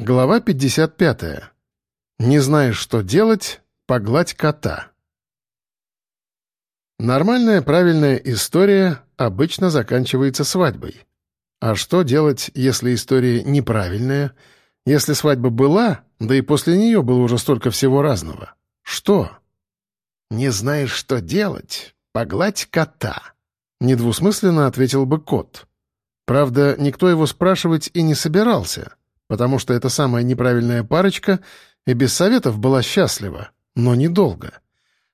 Глава 55. Не знаешь, что делать, погладь кота. Нормальная правильная история обычно заканчивается свадьбой. А что делать, если история неправильная? Если свадьба была, да и после нее было уже столько всего разного. Что? «Не знаешь, что делать? Погладь кота», — недвусмысленно ответил бы кот. Правда, никто его спрашивать и не собирался, потому что эта самая неправильная парочка и без советов была счастлива, но недолго.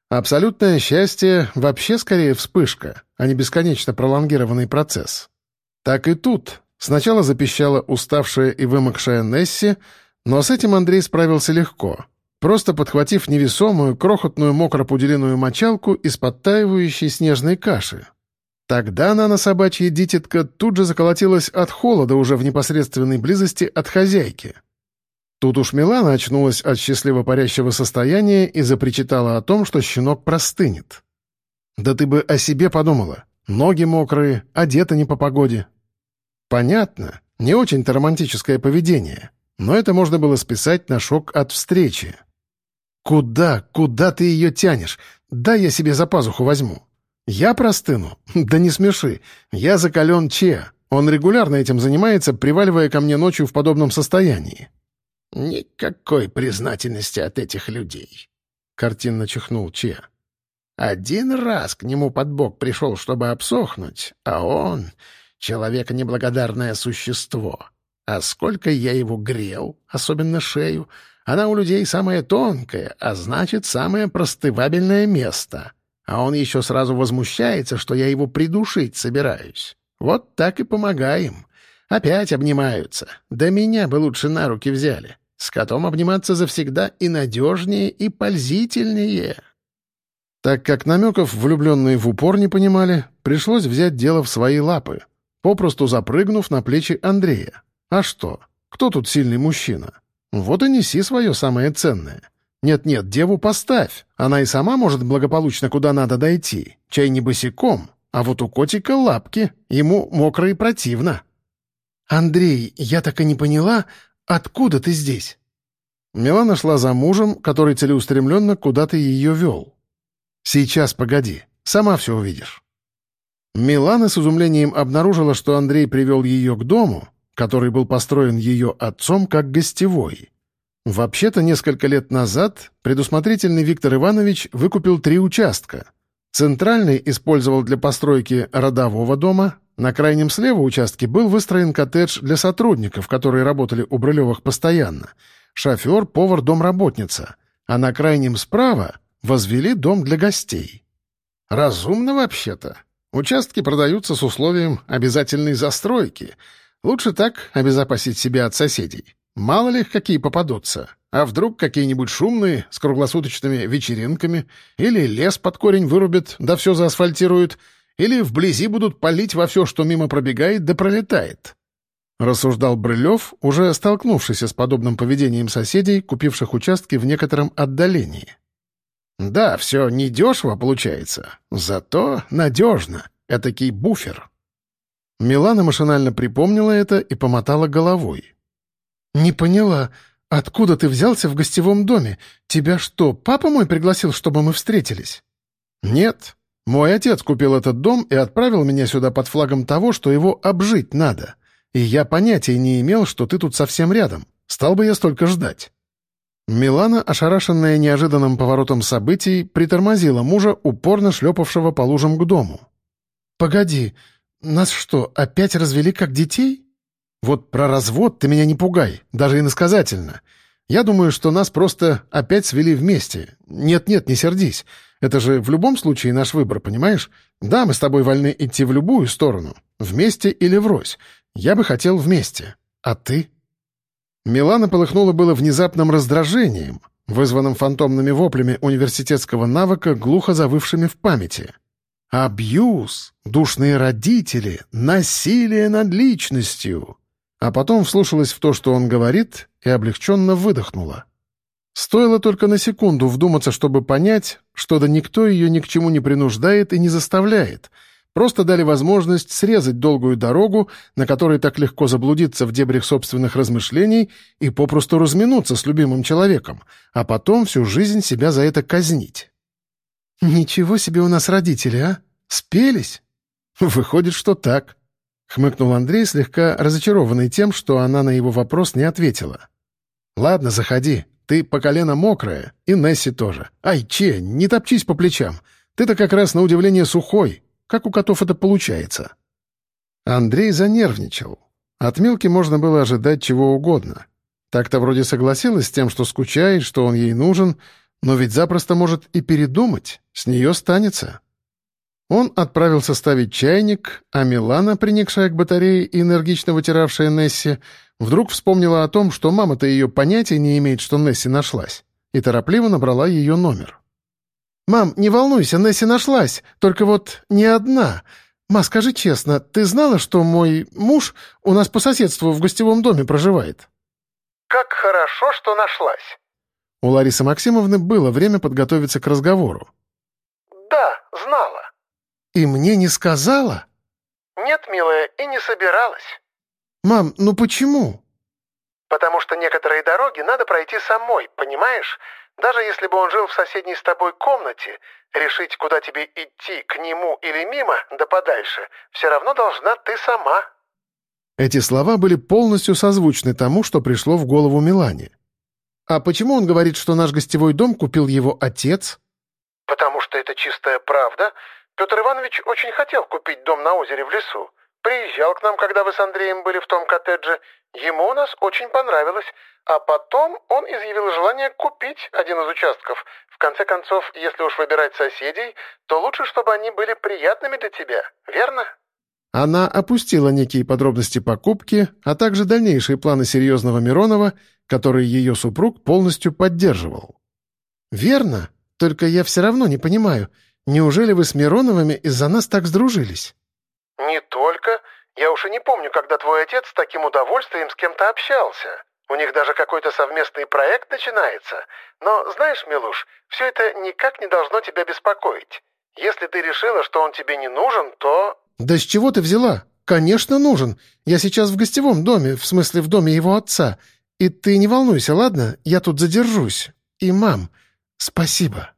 Абсолютное счастье — вообще скорее вспышка, а не бесконечно пролонгированный процесс. Так и тут. Сначала запищала уставшая и вымокшая Несси, но с этим Андрей справился легко, просто подхватив невесомую, крохотную мокропуделиную мочалку из подтаивающей снежной каши. Тогда нано-собачья дитятка тут же заколотилась от холода уже в непосредственной близости от хозяйки. Тут уж Милана очнулась от счастливо парящего состояния и запричитала о том, что щенок простынет. «Да ты бы о себе подумала. Ноги мокрые, одета не по погоде». Понятно, не очень-то романтическое поведение, но это можно было списать на шок от встречи. «Куда, куда ты ее тянешь? Да я себе за пазуху возьму». «Я простыну? Да не смеши. Я закален Че. Он регулярно этим занимается, приваливая ко мне ночью в подобном состоянии». «Никакой признательности от этих людей», — картинно чихнул Че. «Один раз к нему под бок пришел, чтобы обсохнуть, а он — человек неблагодарное существо. А сколько я его грел, особенно шею, она у людей самая тонкая, а значит, самое простывабельное место. А он еще сразу возмущается, что я его придушить собираюсь. Вот так и помогаем. Опять обнимаются. Да меня бы лучше на руки взяли. С котом обниматься завсегда и надежнее, и пользительнее. Так как намеков влюбленные в упор не понимали, пришлось взять дело в свои лапы, попросту запрыгнув на плечи Андрея. А что? Кто тут сильный мужчина? Вот и неси свое самое ценное. Нет-нет, деву поставь. Она и сама может благополучно куда надо дойти. Чай не босиком, а вот у котика лапки. Ему мокро и противно. «Андрей, я так и не поняла, «Откуда ты здесь?» Милана шла за мужем, который целеустремленно куда-то ее вел. «Сейчас, погоди, сама все увидишь». Милана с изумлением обнаружила, что Андрей привел ее к дому, который был построен ее отцом как гостевой. Вообще-то, несколько лет назад предусмотрительный Виктор Иванович выкупил три участка. Центральный использовал для постройки родового дома, на крайнем слева участке был выстроен коттедж для сотрудников, которые работали у Брылевых постоянно. Шофер, повар, домработница. А на крайнем справа возвели дом для гостей. Разумно вообще-то. Участки продаются с условием обязательной застройки. Лучше так обезопасить себя от соседей. Мало ли какие попадутся. А вдруг какие-нибудь шумные, с круглосуточными вечеринками, или лес под корень вырубят, да все заасфальтируют — или вблизи будут палить во все, что мимо пробегает да пролетает. Рассуждал Брылев, уже столкнувшийся с подобным поведением соседей, купивших участки в некотором отдалении. «Да, все недешево получается, зато надежно. Этакий буфер». Милана машинально припомнила это и помотала головой. «Не поняла, откуда ты взялся в гостевом доме? Тебя что, папа мой пригласил, чтобы мы встретились?» «Нет, мой отец купил этот дом и отправил меня сюда под флагом того, что его обжить надо. И я понятия не имел, что ты тут совсем рядом. Стал бы я столько ждать». Милана, ошарашенная неожиданным поворотом событий, притормозила мужа, упорно шлепавшего по лужам к дому. «Погоди, нас что, опять развели как детей?» «Вот про развод ты меня не пугай, даже иносказательно. Я думаю, что нас просто опять свели вместе. Нет-нет, не сердись. Это же в любом случае наш выбор, понимаешь? Да, мы с тобой вольны идти в любую сторону. Вместе или врозь. Я бы хотел вместе. А ты?» Милана полыхнула было внезапным раздражением, вызванным фантомными воплями университетского навыка, глухо завывшими в памяти. «Абьюз! Душные родители! Насилие над личностью!» А потом вслушалась в то, что он говорит, и облегченно выдохнула. Стоило только на секунду вдуматься, чтобы понять, что да никто ее ни к чему не принуждает и не заставляет. Просто дали возможность срезать долгую дорогу, на которой так легко заблудиться в дебрях собственных размышлений и попросту разминуться с любимым человеком, а потом всю жизнь себя за это казнить. «Ничего себе у нас родители, а? Спелись?» «Выходит, что так», — хмыкнул Андрей, слегка разочарованный тем, что она на его вопрос не ответила. «Ладно, заходи. Ты по колено мокрая, и Несси тоже. Ай, Че, не топчись по плечам. Ты-то как раз на удивление сухой. Как у котов это получается?» Андрей занервничал. От Милки можно было ожидать чего угодно. Так-то вроде согласилась с тем, что скучает, что он ей нужен, но ведь запросто может и передумать, с нее станется. Он отправился ставить чайник, а Милана, приникшая к батарее и энергично вытиравшая Несси, вдруг вспомнила о том, что мама-то ее понятия не имеет, что Несси нашлась, и торопливо набрала ее номер. «Мам, не волнуйся, Несси нашлась, только вот не одна. Ма, скажи честно, ты знала, что мой муж у нас по соседству в гостевом доме проживает?» «Как хорошо, что нашлась!» У Ларисы Максимовны было время подготовиться к разговору. «Да, знала». «И мне не сказала?» «Нет, милая, и не собиралась». «Мам, ну почему?» «Потому что некоторые дороги надо пройти самой, понимаешь? Даже если бы он жил в соседней с тобой комнате, решить, куда тебе идти, к нему или мимо, да подальше, все равно должна ты сама». Эти слова были полностью созвучны тому, что пришло в голову Милане. «А почему он говорит, что наш гостевой дом купил его отец?» «Потому что это чистая правда. Петр Иванович очень хотел купить дом на озере в лесу. Приезжал к нам, когда вы с Андреем были в том коттедже. Ему у нас очень понравилось. А потом он изъявил желание купить один из участков. В конце концов, если уж выбирать соседей, то лучше, чтобы они были приятными для тебя, верно?» Она опустила некие подробности покупки, а также дальнейшие планы серьезного Миронова, которые ее супруг полностью поддерживал. «Верно, только я все равно не понимаю, неужели вы с Мироновыми из-за нас так сдружились?» «Не только. Я уж и не помню, когда твой отец с таким удовольствием с кем-то общался. У них даже какой-то совместный проект начинается. Но, знаешь, Милуш, все это никак не должно тебя беспокоить. Если ты решила, что он тебе не нужен, то...» «Да с чего ты взяла? Конечно, нужен. Я сейчас в гостевом доме, в смысле в доме его отца. И ты не волнуйся, ладно? Я тут задержусь. И, мам, спасибо».